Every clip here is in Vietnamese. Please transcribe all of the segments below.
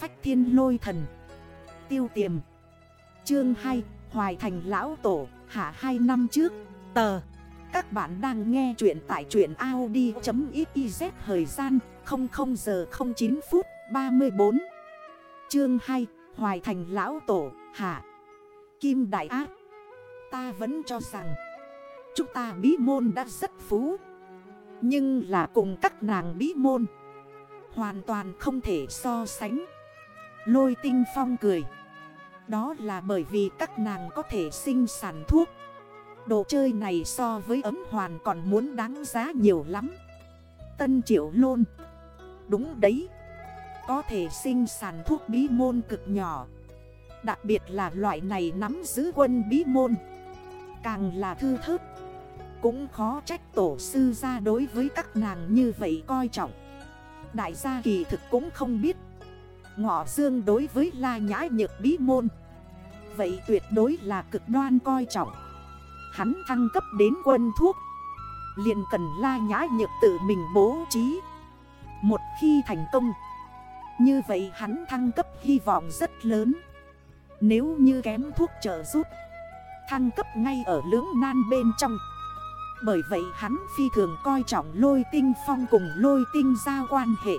phách thiên lôi thần. Tiêu tiềm. Chương 2 Hoài thành lão tổ, Hạ 2 năm trước. Tờ. Các bạn đang nghe chuyện tại chuyện Audi.xyz Thời gian 00 giờ 09 phút 34 Chương 2 Hoài thành lão tổ, Hạ. Kim Đại Ác Ta vẫn cho rằng, Chúng ta bí môn đã rất phú. Nhưng là cùng các nàng bí môn, Hoàn toàn không thể so sánh. Lôi tinh phong cười. Đó là bởi vì các nàng có thể sinh sản thuốc. Đồ chơi này so với ấm hoàn còn muốn đáng giá nhiều lắm. Tân triệu lôn. Đúng đấy. Có thể sinh sản thuốc bí môn cực nhỏ. Đặc biệt là loại này nắm giữ quân bí môn. Càng là thư thớt. Cũng khó trách tổ sư ra đối với các nàng như vậy coi trọng. Đại gia kỳ thực cũng không biết. Ngọ dương đối với la nhã nhược bí môn. Vậy tuyệt đối là cực đoan coi trọng. Hắn thăng cấp đến quân thuốc. Liền cần la nhã nhược tự mình bố trí. Một khi thành công, Như vậy hắn thăng cấp hy vọng rất lớn. Nếu như kém thuốc trợ giúp, Thăng cấp ngay ở lưỡng nan bên trong. Bởi vậy hắn phi thường coi trọng lôi tinh phong cùng lôi tinh ra quan hệ.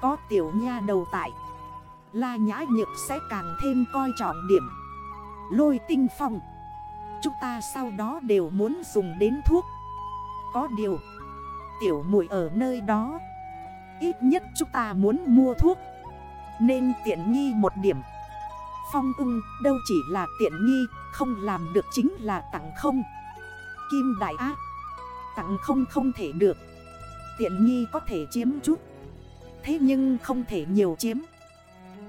Có tiểu nha đầu tại. La nhã nhược sẽ càng thêm coi trọng điểm. Lôi tinh phong. Chúng ta sau đó đều muốn dùng đến thuốc. Có điều, Tiểu muội ở nơi đó, Ít nhất chúng ta muốn mua thuốc. Nên tiện nghi một điểm. Phong ưng, đâu chỉ là tiện nghi, Không làm được chính là tặng không. Kim đại ác Tặng không không thể được. Tiện nghi có thể chiếm chút. Thế nhưng không thể nhiều chiếm.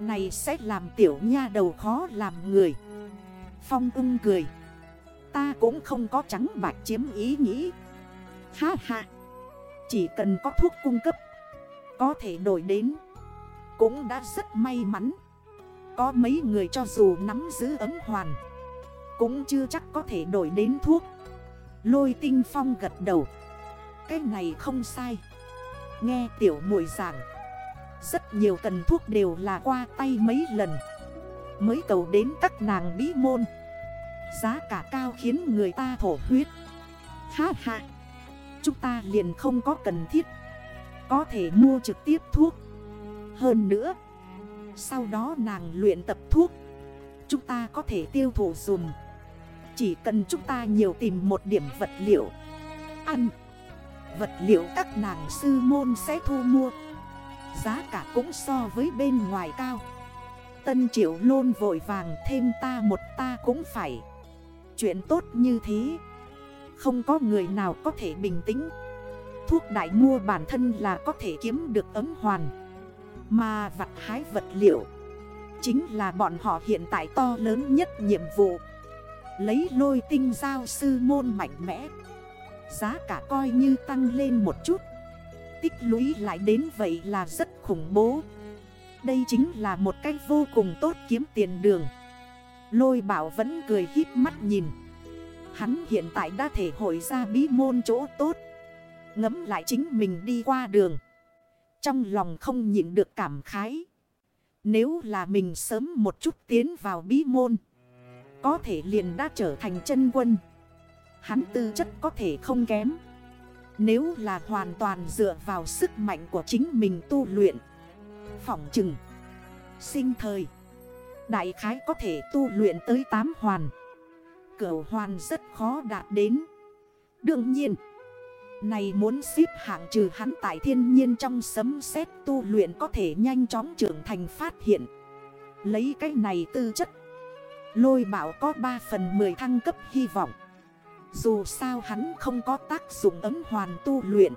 Này sẽ làm tiểu nha đầu khó làm người. Phong ưng cười. Ta cũng không có trắng bạch chiếm ý nghĩ. Ha ha. Chỉ cần có thuốc cung cấp, Có thể đổi đến. Cũng đã rất may mắn. Có mấy người cho dù nắm giữ ấm hoàn, Cũng chưa chắc có thể đổi đến thuốc. Lôi tinh phong gật đầu. Cái này không sai. Nghe tiểu mùi giảng rất nhiều cần thuốc đều là qua tay mấy lần. Mới cầu đến các nàng bí môn. Giá cả cao khiến người ta thổ huyết. Ha ha. Chúng ta liền không có cần thiết. Có thể mua trực tiếp thuốc. Hơn nữa, Sau đó nàng luyện tập thuốc. Chúng ta có thể tiêu thụ dùm. Chỉ cần chúng ta nhiều tìm một điểm vật liệu. Ăn. Vật liệu các nàng sư môn sẽ thu mua. Giá cả cũng so với bên ngoài cao. Tân triệu lôn vội vàng thêm ta một ta cũng phải. Chuyện tốt như thế. Không có người nào có thể bình tĩnh. Thuốc đại mua bản thân là có thể kiếm được ấm hoàn. Mà vặt hái vật liệu Chính là bọn họ hiện tại to lớn nhất nhiệm vụ. Lấy lôi tinh giao sư môn mạnh mẽ. Giá cả coi như tăng lên một chút. Tích lũy lại đến vậy là rất khủng bố. Đây chính là một cách vô cùng tốt kiếm tiền đường. Lôi bảo vẫn cười híp mắt nhìn. Hắn hiện tại đã thể hội ra bí môn chỗ tốt. Ngấm lại chính mình đi qua đường. Trong lòng không nhịn được cảm khái. Nếu là mình sớm một chút tiến vào bí môn, Có thể liền đã trở thành chân quân. Hắn tư chất có thể không kém. Nếu là hoàn toàn dựa vào sức mạnh của chính mình tu luyện, Phỏng chừng, Sinh thời, Đại khái có thể tu luyện tới 8 hoàn. Cửu hoàn rất khó đạt đến. Đương nhiên, Này muốn xếp hạng trừ hắn tại thiên nhiên trong sấm sét tu luyện có thể nhanh chóng trưởng thành phát hiện. Lấy cái này tư chất, Lôi bảo có 3 phần 10 thăng cấp hy vọng. Dù sao hắn không có tác dụng ấm hoàn tu luyện.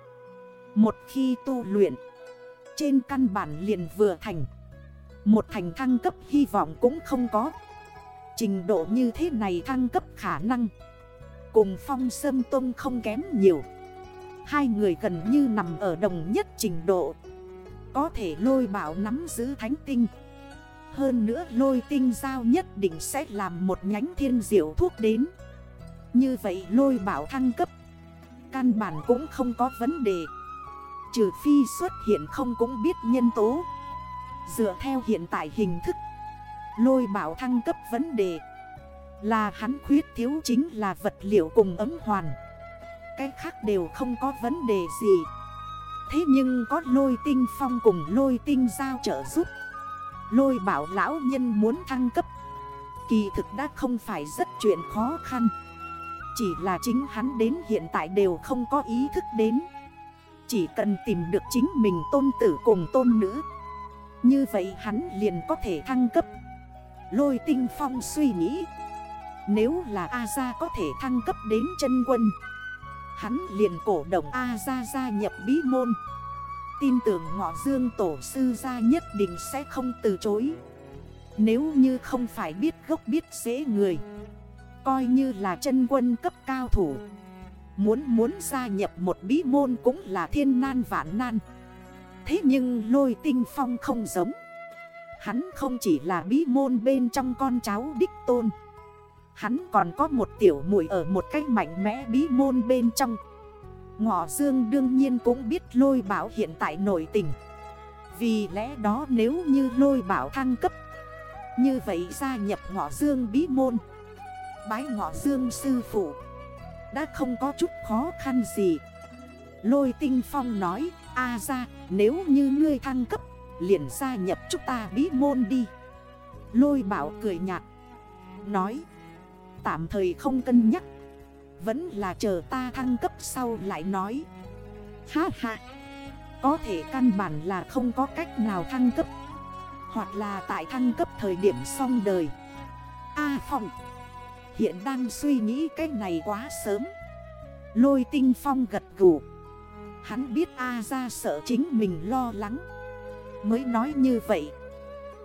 Một khi tu luyện, Trên căn bản liền vừa thành. Một thành thăng cấp hy vọng cũng không có. Trình độ như thế này thăng cấp khả năng. Cùng phong sâm tông không kém nhiều. Hai người gần như nằm ở đồng nhất trình độ. Có thể lôi bảo nắm giữ thánh tinh. Hơn nữa lôi tinh giao nhất định sẽ làm một nhánh thiên diệu thuốc đến. Như vậy lôi bảo thăng cấp. Căn bản cũng không có vấn đề. Trừ phi xuất hiện không cũng biết nhân tố. Dựa theo hiện tại hình thức, Lôi bảo thăng cấp vấn đề Là hắn khuyết thiếu chính là vật liệu cùng ấm hoàn. Cái khác đều không có vấn đề gì. Thế nhưng có lôi tinh phong cùng lôi tinh giao trợ giúp. Lôi bảo lão nhân muốn thăng cấp. Kỳ thực đã không phải rất chuyện khó khăn. Chỉ là chính hắn đến hiện tại đều không có ý thức đến. Chỉ cần tìm được chính mình tôn tử cùng tôn nữ. Như vậy hắn liền có thể thăng cấp. Lôi tinh phong suy nghĩ. Nếu là A-gia có thể thăng cấp đến chân quân, Hắn liền cổ động A-gia gia nhập bí môn. Tin tưởng ngọ dương tổ sư gia nhất định sẽ không từ chối. Nếu như không phải biết gốc biết dễ người Coi như là chân quân cấp cao thủ. Muốn muốn gia nhập một bí môn cũng là thiên nan vạn nan. Thế nhưng lôi tinh phong không giống. Hắn không chỉ là bí môn bên trong con cháu đích tôn. Hắn còn có một tiểu muội ở một cách mạnh mẽ bí môn bên trong. Ngọ Dương đương nhiên cũng biết lôi bảo hiện tại nổi tình. Vì lẽ đó nếu như lôi bảo thăng cấp, Như vậy gia nhập Ngọ Dương bí môn Bái Ngọ Dương sư phụ. Đã không có chút khó khăn gì. Lôi tinh phong nói, A ra, nếu như ngươi thăng cấp, Liền gia nhập chúng ta bí môn đi. Lôi bảo cười nhạt, Nói, Tạm thời không cân nhắc. Vẫn là chờ ta thăng cấp sau lại nói. Ha ha, Có thể căn bản là không có cách nào thăng cấp. Hoặc là tại thăng cấp thời điểm xong đời. A Phong Hiện đang suy nghĩ cái này quá sớm. Lôi tinh phong gật gù. Hắn biết A ra sợ chính mình lo lắng. Mới nói như vậy.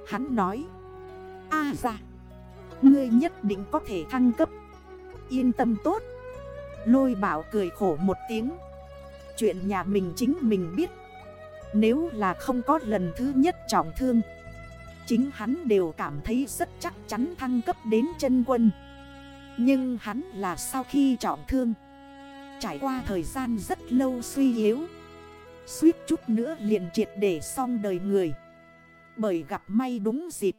Hắn nói, A ra Ngươi nhất định có thể thăng cấp. Yên tâm tốt. Lôi bảo cười khổ một tiếng. Chuyện nhà mình chính mình biết. Nếu là không có lần thứ nhất trọng thương, Chính hắn đều cảm thấy rất chắc chắn thăng cấp đến chân quân. Nhưng hắn là sau khi trọng thương. Trải qua thời gian rất lâu suy yếu. Suýt chút nữa liền triệt để xong đời người. Bởi gặp may đúng dịp.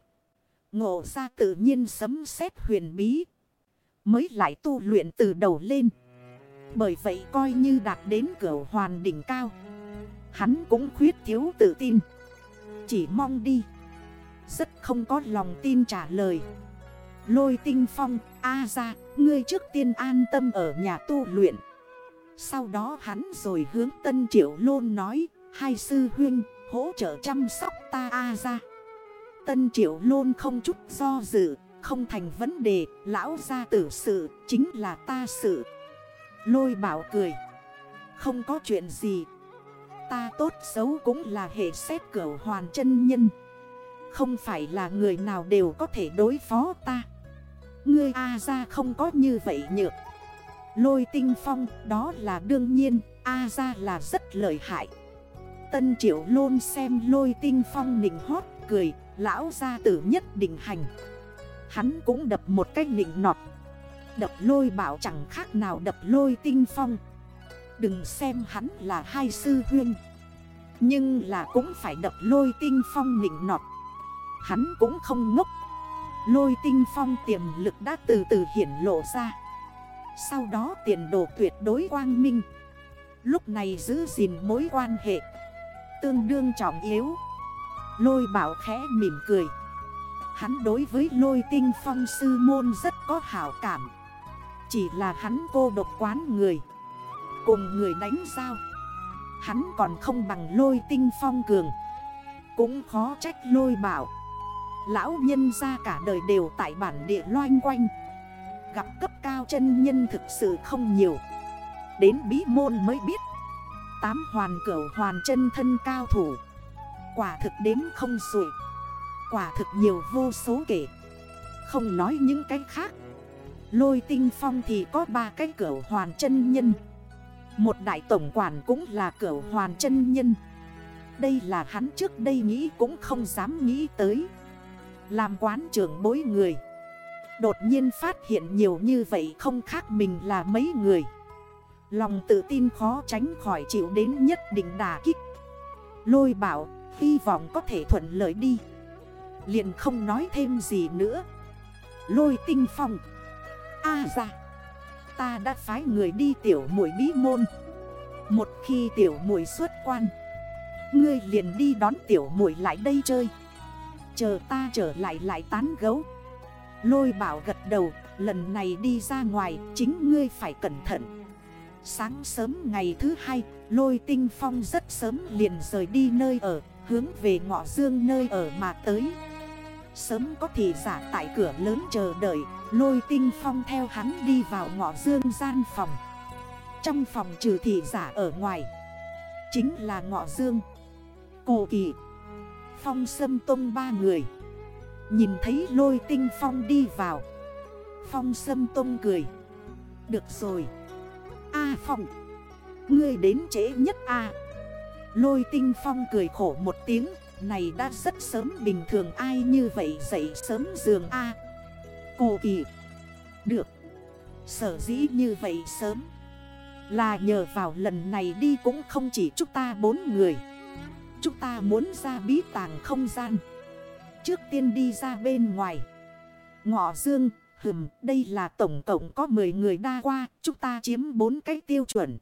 Ngộ ra tự nhiên sấm sét huyền bí. Mới lại tu luyện từ đầu lên. Bởi vậy coi như đạt đến cửa hoàn đỉnh cao. Hắn cũng khuyết thiếu tự tin. Chỉ mong đi. Rất không có lòng tin trả lời. Lôi tinh phong, A ra, Ngươi trước tiên an tâm ở nhà tu luyện. Sau đó hắn rồi hướng tân triệu lôn nói, Hai sư huynh, hỗ trợ chăm sóc ta A ra. Tân triệu lôn không chút do dự, Không thành vấn đề, Lão gia tử sự chính là ta sự. Lôi bảo cười, Không có chuyện gì, Ta tốt xấu cũng là hệ xét cửa hoàn chân nhân. Không phải là người nào đều có thể đối phó ta. Ngươi A ra không có như vậy nhược. Lôi tinh phong, đó là đương nhiên, A ra là rất lợi hại. Tân triệu lôn xem lôi tinh phong nịnh hót, cười, Lão gia tử nhất định hành. Hắn cũng đập một cách nịnh nọt. Đập lôi bảo chẳng khác nào đập lôi tinh phong. Đừng xem hắn là hai sư huyên. Nhưng là cũng phải đập lôi tinh phong nịnh nọt. Hắn cũng không ngốc. Lôi tinh phong tiềm lực đã từ từ hiển lộ ra. Sau đó tiền đồ tuyệt đối quang minh. Lúc này giữ gìn mối quan hệ. Tương đương trọng yếu. Lôi bảo khẽ mỉm cười. Hắn đối với lôi tinh phong sư môn rất có hảo cảm. Chỉ là hắn cô độc quán người. Cùng người đánh sao Hắn còn không bằng lôi tinh phong cường. Cũng khó trách lôi bảo. Lão nhân ra cả đời đều tại bản địa loanh quanh. Gặp cấp cao chân nhân thực sự không nhiều. Đến bí môn mới biết. Tám hoàn cửu hoàn chân thân cao thủ. Quả thực đếm không sụi Quả thực nhiều vô số kể. Không nói những cái khác. Lôi tinh phong thì có ba cái cửa hoàn chân nhân. Một đại tổng quản cũng là cửa hoàn chân nhân. Đây là hắn trước đây nghĩ cũng không dám nghĩ tới. Làm quán trưởng bối người. Đột nhiên phát hiện nhiều như vậy không khác mình là mấy người. Lòng tự tin khó tránh khỏi chịu đến nhất định đà kích. Lôi bảo, Hy vọng có thể thuận lợi đi. Liền không nói thêm gì nữa. Lôi tinh phong. A à ra. Ta đã phái người đi tiểu mũi bí môn. Một khi tiểu mũi xuất quan, Ngươi liền đi đón tiểu mũi lại đây chơi. Chờ ta trở lại lại tán gấu. Lôi bảo gật đầu, Lần này đi ra ngoài, chính ngươi phải cẩn thận. Sáng sớm ngày thứ hai, Lôi tinh phong rất sớm liền rời đi nơi ở, Hướng về ngọ dương nơi ở mà tới. Sớm có thị giả tại cửa lớn chờ đợi, Lôi tinh phong theo hắn đi vào ngọ dương gian phòng. Trong phòng trừ thị giả ở ngoài, Chính là ngọ dương. Cô kỳ Phong sâm tông ba người. Nhìn thấy lôi tinh phong đi vào. Phong sâm tông cười. Được rồi. A phong. Ngươi đến trễ nhất A. Lôi tinh phong cười khổ một tiếng. Này đã rất sớm, bình thường ai như vậy dậy sớm giường A. Cô kỳ. Được. Sở dĩ như vậy sớm. Là nhờ vào lần này đi cũng không chỉ chúng ta bốn người. Chúng ta muốn ra bí tàng không gian. Trước tiên đi ra bên ngoài. Ngọ dương, Hừm, đây là tổng cộng có 10 người đa qua, Chúng ta chiếm 4 cái tiêu chuẩn.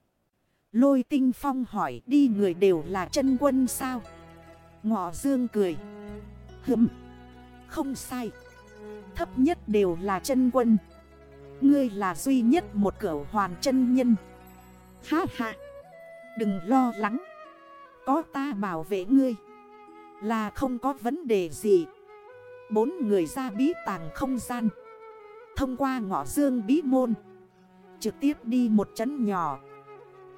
Lôi tinh phong hỏi, đi người đều là chân quân sao? Ngọ dương cười. Hừm, Không sai. Thấp nhất đều là chân quân. Ngươi là duy nhất một cửa hoàn chân nhân. Ha ha. Đừng lo lắng. Có ta bảo vệ ngươi, Là không có vấn đề gì. Bốn người ra bí tàng không gian, Thông qua ngõ dương bí môn, Trực tiếp đi một chấn nhỏ.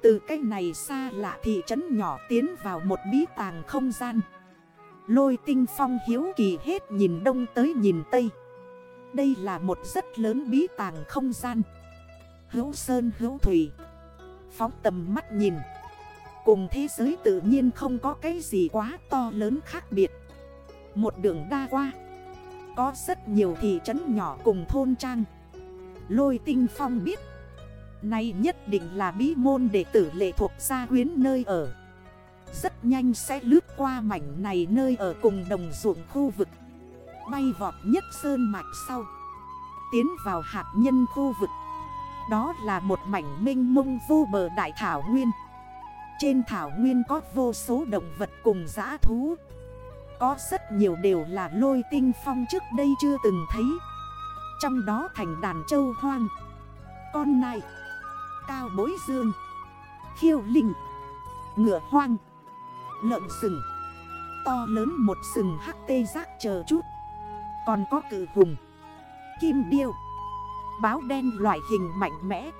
Từ cách này xa lạ thị trấn nhỏ tiến vào một bí tàng không gian. Lôi tinh phong hiếu kỳ hết nhìn đông tới nhìn tây. Đây là một rất lớn bí tàng không gian. Hữu sơn hữu thủy, Phóng tầm mắt nhìn. Cùng thế giới tự nhiên không có cái gì quá to lớn khác biệt. Một đường đa qua, Có rất nhiều thị trấn nhỏ cùng thôn trang. Lôi tinh phong biết, nay nhất định là bí môn đệ tử lệ thuộc gia quyến nơi ở. Rất nhanh sẽ lướt qua mảnh này nơi ở cùng đồng ruộng khu vực. Bay vọt nhất sơn mạch sau, Tiến vào hạt nhân khu vực. Đó là một mảnh minh mông vô bờ đại thảo nguyên. Trên thảo nguyên có vô số động vật cùng giã thú. Có rất nhiều đều là lôi tinh phong trước đây chưa từng thấy. Trong đó thành đàn châu hoang, Con này Cao bối dương, Khiêu linh, Ngựa hoang, Lợn sừng. To lớn một sừng hắc tê giác chờ chút. Còn có cử hùng, Kim điêu, Báo đen loại hình mạnh mẽ.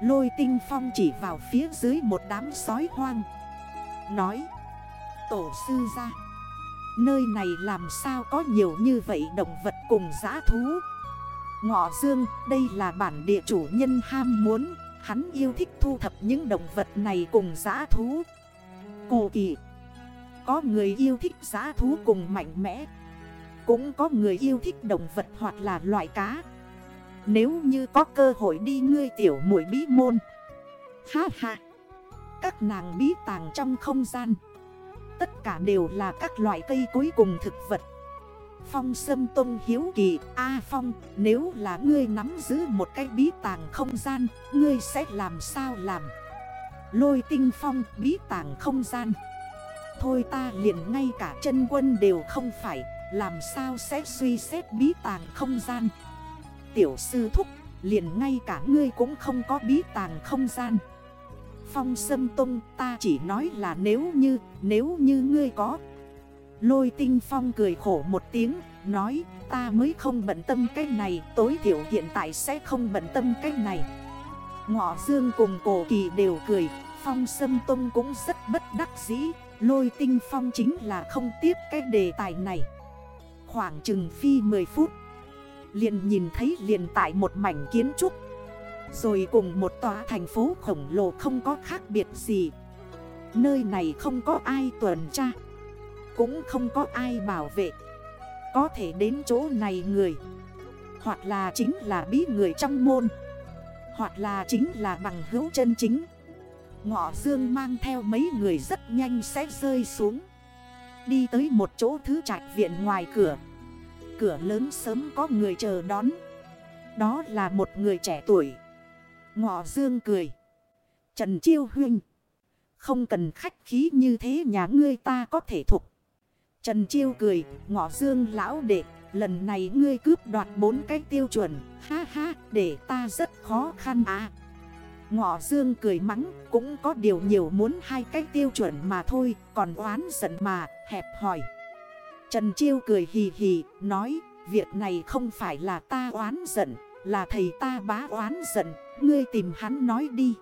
Lôi tinh phong chỉ vào phía dưới một đám sói hoang. Nói, Tổ sư ra Nơi này làm sao có nhiều như vậy động vật cùng giã thú? Ngọ dương, đây là bản địa chủ nhân ham muốn, Hắn yêu thích thu thập những động vật này cùng giã thú. Cổ kỳ, Có người yêu thích giã thú cùng mạnh mẽ, Cũng có người yêu thích động vật hoặc là loại cá. Nếu như có cơ hội đi ngươi tiểu mũi bí môn. Ha ha. Các nàng bí tàng trong không gian. Tất cả đều là các loại cây cuối cùng thực vật. Phong Sâm Tông Hiếu Kỳ, A Phong, nếu là ngươi nắm giữ một cái bí tàng không gian, Ngươi sẽ làm sao làm? Lôi tinh phong, bí tàng không gian? Thôi ta liền ngay cả chân quân đều không phải, Làm sao sẽ suy xét bí tàng không gian? Tiểu sư thúc, liền ngay cả ngươi cũng không có bí tàng không gian. Phong Sâm Tông, ta chỉ nói là nếu như Nếu như ngươi có. Lôi tinh phong cười khổ một tiếng, Nói, ta mới không bận tâm cái này, Tối thiểu hiện tại sẽ không bận tâm cái này. Ngọ dương cùng cổ kỳ đều cười, Phong sâm tung cũng rất bất đắc dĩ, Lôi tinh phong chính là không tiếp cái đề tài này. Khoảng chừng phi 10 phút Liền nhìn thấy liền tại một mảnh kiến trúc. Rồi cùng một tòa thành phố khổng lồ không có khác biệt gì. Nơi này không có ai tuần tra, cũng không có ai bảo vệ. Có thể đến chỗ này người, Hoặc là chính là bí người trong môn, Hoặc là chính là bằng hữu chân chính. Ngọ dương mang theo mấy người rất nhanh sẽ rơi xuống. Đi tới một chỗ thứ trạch viện ngoài cửa. Cửa lớn sớm có người chờ đón. Đó là một người trẻ tuổi. Ngọ dương cười. Trần Chiêu Huynh, Không cần khách khí như thế nhà ngươi ta có thể thục Trần Chiêu cười, Ngọ dương lão đệ, Lần này ngươi cướp đoạt bốn cái tiêu chuẩn. Ha ha, để ta rất khó khăn à. Ngọ dương cười mắng, Cũng có điều nhiều muốn hai cái tiêu chuẩn mà thôi, Còn oán giận mà, hẹp hỏi Trần Chiêu cười hì hì, Nói, việc này không phải là ta oán giận, Là thầy ta bá oán giận, Ngươi tìm hắn nói đi.